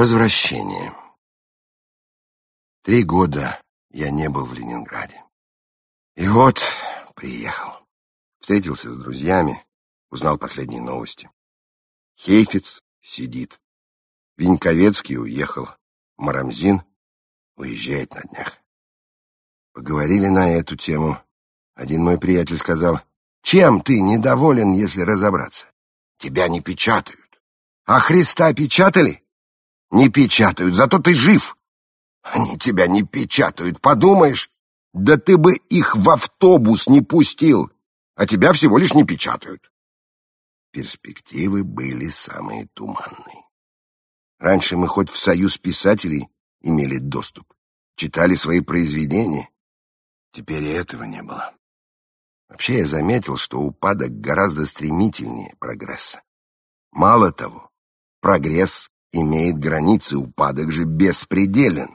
Возвращение. Три года я не был в Ленинграде. И вот приехал. Встретился с друзьями, узнал последние новости. Хейфиц сидит. Виньковецкий уехал. Марамзин уезжает на днях. Поговорили на эту тему. Один мой приятель сказал, «Чем ты недоволен, если разобраться? Тебя не печатают. А Христа печатали? Не печатают, зато ты жив. Они тебя не печатают, подумаешь? Да ты бы их в автобус не пустил, а тебя всего лишь не печатают. Перспективы были самые туманные. Раньше мы хоть в союз писателей имели доступ, читали свои произведения. Теперь и этого не было. Вообще я заметил, что упадок гораздо стремительнее прогресса. Мало того, прогресс имеет границы, упадок же беспределен.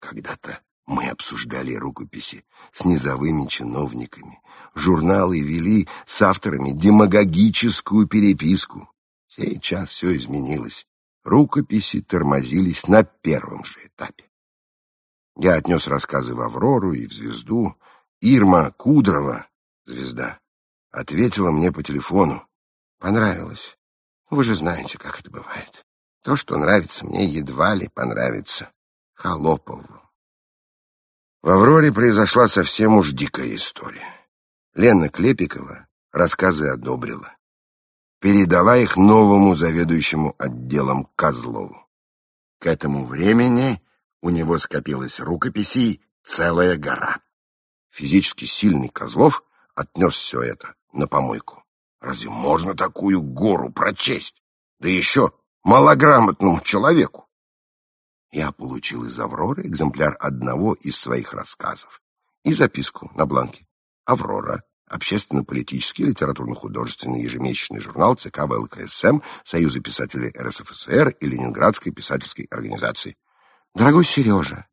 Когда-то мы обсуждали рукописи с низовыми чиновниками, журналы вели с авторами демагогическую переписку. Сейчас все изменилось. Рукописи тормозились на первом же этапе. Я отнес рассказы в «Аврору» и в «Звезду». Ирма Кудрова, звезда, ответила мне по телефону. Понравилось. Вы же знаете, как это бывает. То, что нравится мне, едва ли понравится Холопову. В «Авроре» произошла совсем уж дикая история. Лена Клепикова рассказы одобрила. Передала их новому заведующему отделом Козлову. К этому времени у него скопилось рукописей целая гора. Физически сильный Козлов отнес все это на помойку. Разве можно такую гору прочесть? Да еще малограмотному человеку. Я получил из «Авроры» экземпляр одного из своих рассказов и записку на бланке. «Аврора. Общественно-политический литературно-художественный ежемесячный журнал ЦК ВЛКСМ Союза писателей РСФСР и Ленинградской писательской организации». Дорогой Сережа,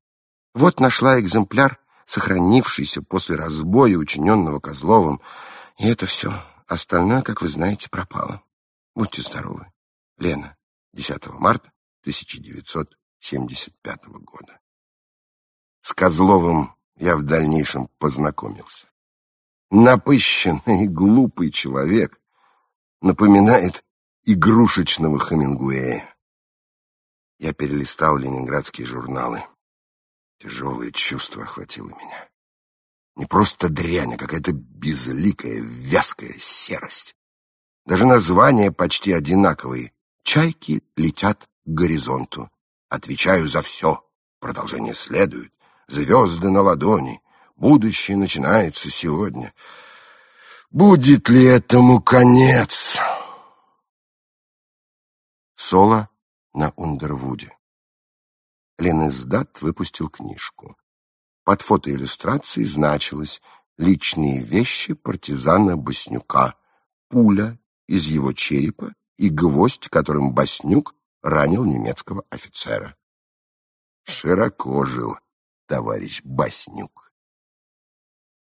вот нашла экземпляр, сохранившийся после разбоя, учиненного Козловым. И это все. Остальное, как вы знаете, пропало. Будьте здоровы. Лена. 10 марта 1975 года. С Козловым я в дальнейшем познакомился. Напыщенный, глупый человек напоминает игрушечного Хемингуэя. Я перелистал ленинградские журналы. Тяжелое чувство охватило меня. Не просто дрянь, а какая-то безликая, вязкая серость. Даже названия почти одинаковые. Чайки летят к горизонту. Отвечаю за все. Продолжение следует. Звезды на ладони. Будущее начинается сегодня. Будет ли этому конец? Соло на Ундервуде. Ленэсдат выпустил книжку. Под фотоиллюстрацией значилось «Личные вещи партизана Боснюка», пуля из его черепа и гвоздь, которым Боснюк ранил немецкого офицера. Широко жил товарищ Боснюк.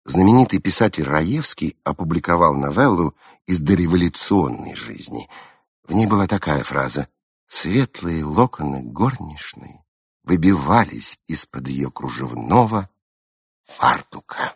Знаменитый писатель Раевский опубликовал новеллу из дореволюционной жизни. В ней была такая фраза «Светлые локоны горничной выбивались из-под ее кружевного фартука».